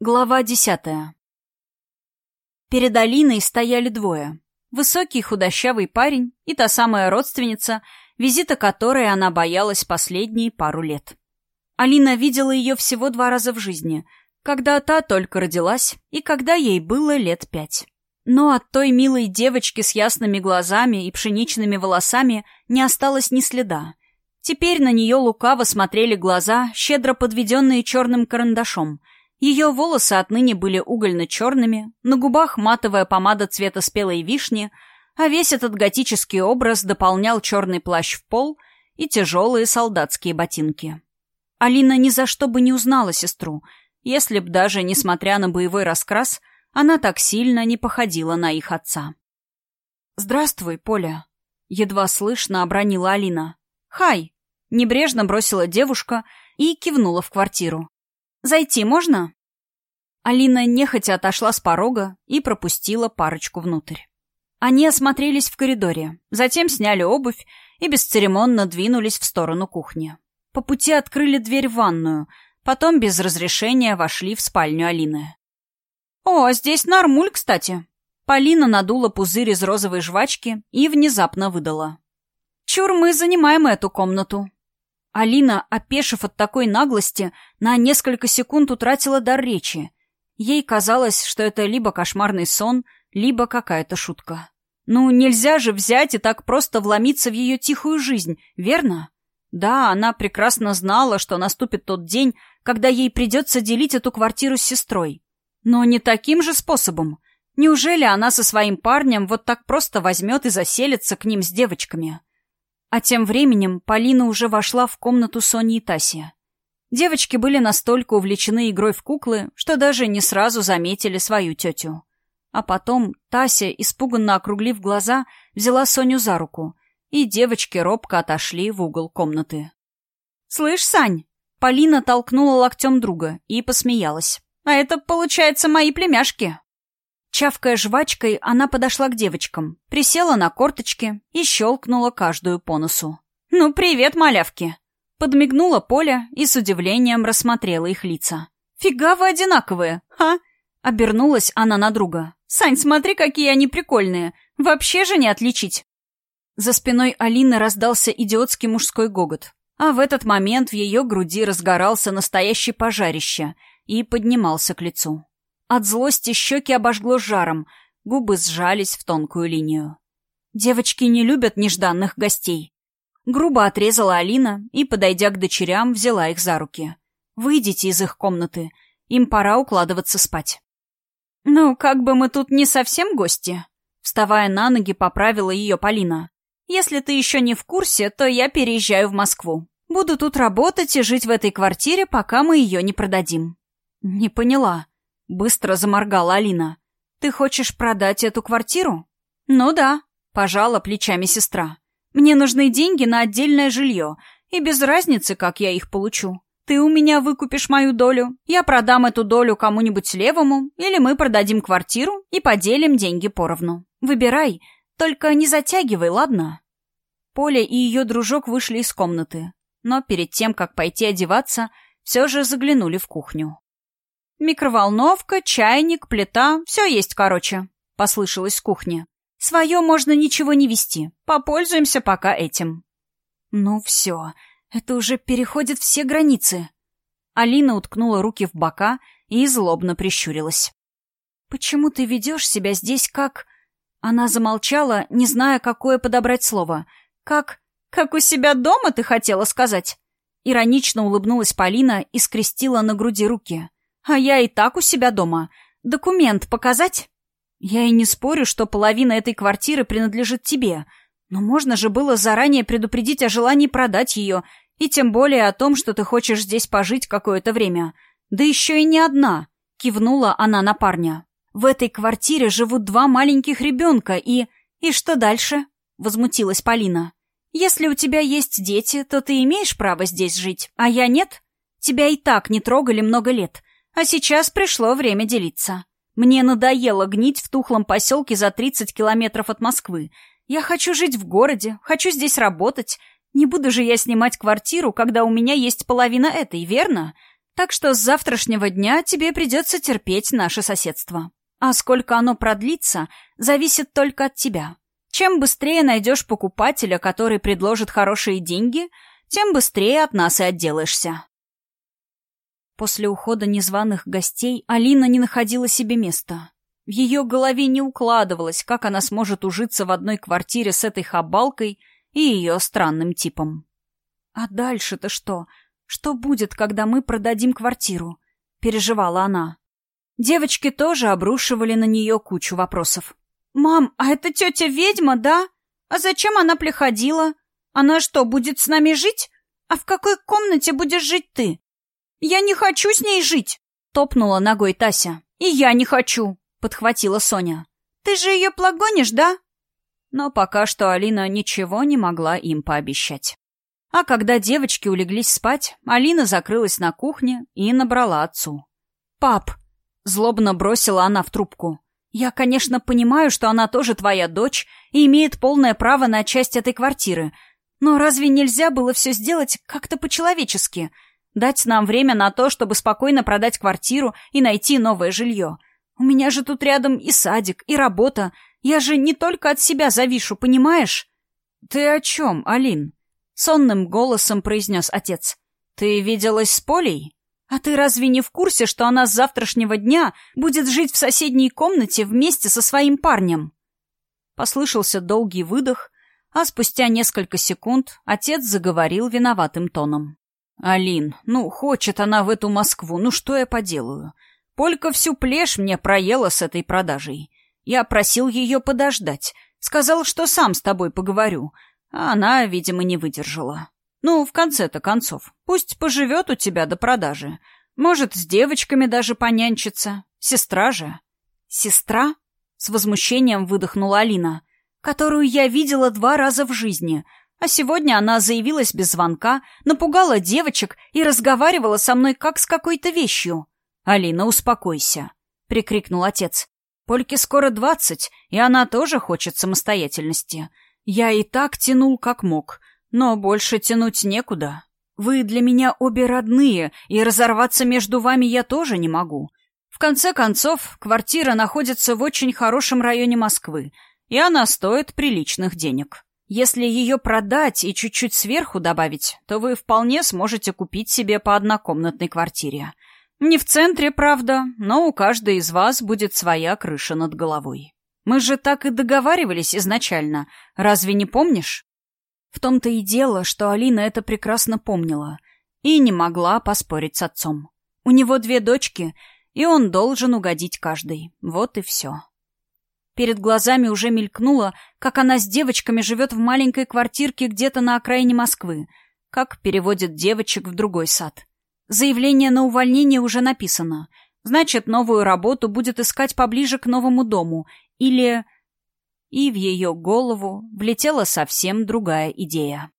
Глава десятая. Перед Алиной стояли двое. Высокий худощавый парень и та самая родственница, визита которой она боялась последние пару лет. Алина видела ее всего два раза в жизни, когда та только родилась и когда ей было лет пять. Но от той милой девочки с ясными глазами и пшеничными волосами не осталось ни следа. Теперь на нее лукаво смотрели глаза, щедро подведенные черным карандашом — ее волосы отныне были угольно-черными, на губах матовая помада цвета спелой вишни, а весь этот готический образ дополнял черный плащ в пол и тяжелые солдатские ботинки. Алина ни за что бы не узнала сестру, если б даже, несмотря на боевой раскрас, она так сильно не походила на их отца. «Здравствуй, Поля», — едва слышно обронила Алина. «Хай!» — небрежно бросила девушка и кивнула в квартиру. «Зайти можно?» Алина нехотя отошла с порога и пропустила парочку внутрь. Они осмотрелись в коридоре, затем сняли обувь и бесцеремонно двинулись в сторону кухни. По пути открыли дверь в ванную, потом без разрешения вошли в спальню Алины. «О, здесь нормуль, кстати!» Полина надула пузырь из розовой жвачки и внезапно выдала. «Чур, мы занимаем эту комнату. Алина, опешив от такой наглости, на несколько секунд утратила дар речи. Ей казалось, что это либо кошмарный сон, либо какая-то шутка. Ну, нельзя же взять и так просто вломиться в ее тихую жизнь, верно? Да, она прекрасно знала, что наступит тот день, когда ей придется делить эту квартиру с сестрой. Но не таким же способом. Неужели она со своим парнем вот так просто возьмет и заселится к ним с девочками? А тем временем Полина уже вошла в комнату Сони и Таси. Девочки были настолько увлечены игрой в куклы, что даже не сразу заметили свою тетю. А потом Тася, испуганно округлив глаза, взяла Соню за руку, и девочки робко отошли в угол комнаты. «Слышь, Сань!» Полина толкнула локтем друга и посмеялась. «А это, получается, мои племяшки!» Чавкая жвачкой, она подошла к девочкам, присела на корточки и щелкнула каждую по носу. «Ну, привет, малявки!» Подмигнула Поля и с удивлением рассмотрела их лица. «Фига вы одинаковые, ха?» Обернулась она на друга. «Сань, смотри, какие они прикольные! Вообще же не отличить!» За спиной Алины раздался идиотский мужской гогот, а в этот момент в ее груди разгорался настоящий пожарище и поднимался к лицу. От злости щеки обожгло жаром, губы сжались в тонкую линию. Девочки не любят нежданных гостей. Грубо отрезала Алина и, подойдя к дочерям, взяла их за руки. «Выйдите из их комнаты. Им пора укладываться спать». «Ну, как бы мы тут не совсем гости?» Вставая на ноги, поправила ее Полина. «Если ты еще не в курсе, то я переезжаю в Москву. Буду тут работать и жить в этой квартире, пока мы ее не продадим». «Не поняла», Быстро заморгала Алина. «Ты хочешь продать эту квартиру?» «Ну да», — пожала плечами сестра. «Мне нужны деньги на отдельное жилье, и без разницы, как я их получу. Ты у меня выкупишь мою долю, я продам эту долю кому-нибудь левому, или мы продадим квартиру и поделим деньги поровну. Выбирай, только не затягивай, ладно?» Поля и ее дружок вышли из комнаты, но перед тем, как пойти одеваться, все же заглянули в кухню. «Микроволновка, чайник, плита — все есть, короче», — послышалось с кухни. «Свое можно ничего не вести. Попользуемся пока этим». «Ну все, это уже переходит все границы». Алина уткнула руки в бока и злобно прищурилась. «Почему ты ведешь себя здесь как...» Она замолчала, не зная, какое подобрать слово. «Как... как у себя дома, ты хотела сказать?» Иронично улыбнулась Полина и скрестила на груди руки. А я и так у себя дома. Документ показать? Я и не спорю, что половина этой квартиры принадлежит тебе. Но можно же было заранее предупредить о желании продать ее, и тем более о том, что ты хочешь здесь пожить какое-то время. Да еще и не одна. Кивнула она на парня. В этой квартире живут два маленьких ребенка, и... И что дальше? Возмутилась Полина. Если у тебя есть дети, то ты имеешь право здесь жить, а я нет? Тебя и так не трогали много лет. А сейчас пришло время делиться. Мне надоело гнить в тухлом поселке за 30 километров от Москвы. Я хочу жить в городе, хочу здесь работать. Не буду же я снимать квартиру, когда у меня есть половина этой, верно? Так что с завтрашнего дня тебе придется терпеть наше соседство. А сколько оно продлится, зависит только от тебя. Чем быстрее найдешь покупателя, который предложит хорошие деньги, тем быстрее от нас и отделаешься. После ухода незваных гостей Алина не находила себе места. В ее голове не укладывалось, как она сможет ужиться в одной квартире с этой хабалкой и ее странным типом. «А дальше-то что? Что будет, когда мы продадим квартиру?» — переживала она. Девочки тоже обрушивали на нее кучу вопросов. «Мам, а это тетя ведьма, да? А зачем она приходила? Она что, будет с нами жить? А в какой комнате будешь жить ты?» «Я не хочу с ней жить!» — топнула ногой Тася. «И я не хочу!» — подхватила Соня. «Ты же ее плагонишь, да?» Но пока что Алина ничего не могла им пообещать. А когда девочки улеглись спать, Алина закрылась на кухне и набрала отцу. «Пап!» — злобно бросила она в трубку. «Я, конечно, понимаю, что она тоже твоя дочь и имеет полное право на часть этой квартиры, но разве нельзя было все сделать как-то по-человечески? Дать нам время на то, чтобы спокойно продать квартиру и найти новое жилье. У меня же тут рядом и садик, и работа. Я же не только от себя завишу, понимаешь?» «Ты о чем, Алин?» — сонным голосом произнес отец. «Ты виделась с Полей?» «А ты разве не в курсе, что она с завтрашнего дня будет жить в соседней комнате вместе со своим парнем?» Послышался долгий выдох, а спустя несколько секунд отец заговорил виноватым тоном. «Алин, ну, хочет она в эту Москву, ну что я поделаю? Полька всю плешь мне проела с этой продажей. Я просил ее подождать, сказал, что сам с тобой поговорю, а она, видимо, не выдержала. Ну, в конце-то концов, пусть поживет у тебя до продажи. Может, с девочками даже понянчится. Сестра же. Сестра? С возмущением выдохнула Алина, которую я видела два раза в жизни. А сегодня она заявилась без звонка, напугала девочек и разговаривала со мной как с какой-то вещью. «Алина, успокойся», — прикрикнул отец. «Польке скоро двадцать, и она тоже хочет самостоятельности. Я и так тянул как мог. Но больше тянуть некуда. Вы для меня обе родные, и разорваться между вами я тоже не могу. В конце концов, квартира находится в очень хорошем районе Москвы, и она стоит приличных денег. Если ее продать и чуть-чуть сверху добавить, то вы вполне сможете купить себе по однокомнатной квартире. Не в центре, правда, но у каждой из вас будет своя крыша над головой. Мы же так и договаривались изначально, разве не помнишь? В том-то и дело, что Алина это прекрасно помнила и не могла поспорить с отцом. У него две дочки, и он должен угодить каждой. Вот и все. Перед глазами уже мелькнуло, как она с девочками живет в маленькой квартирке где-то на окраине Москвы, как переводит девочек в другой сад. Заявление на увольнение уже написано. Значит, новую работу будет искать поближе к новому дому. Или и в ее голову влетела совсем другая идея.